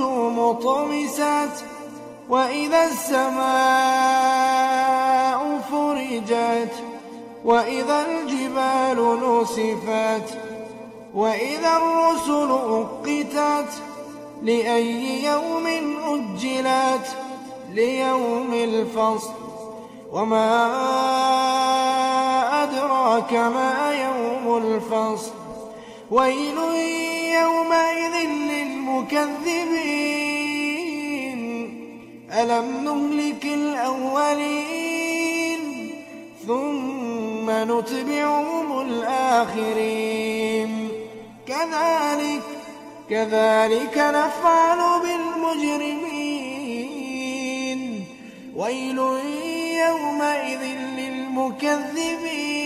النجوم طمست وإذا السماء فرجت وإذا الجبال نسفت وإذا الرسل أقتت لأي يوم أجلت ليوم الفصل وما أدراك ما يوم الفصل ويل يومئذ للمكذبين. ألم نهلك الأولين؟ ثم نتبعهم الآخرين. كذلك كذلك نفعل بالمجرمين. ويل يومئذ للمكذبين.